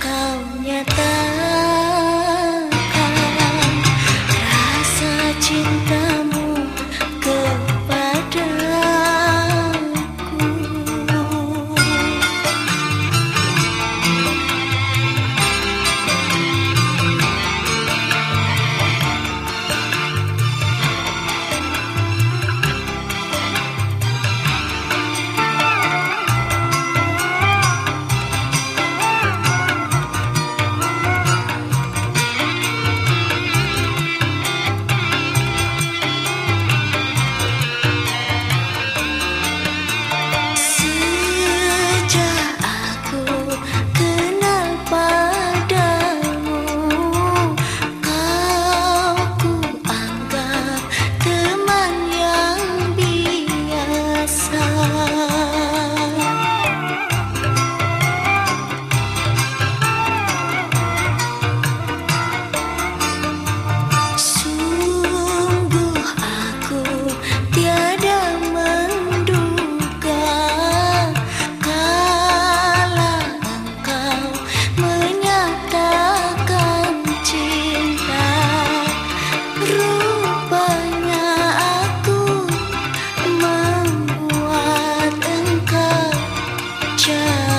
kau nyata shine.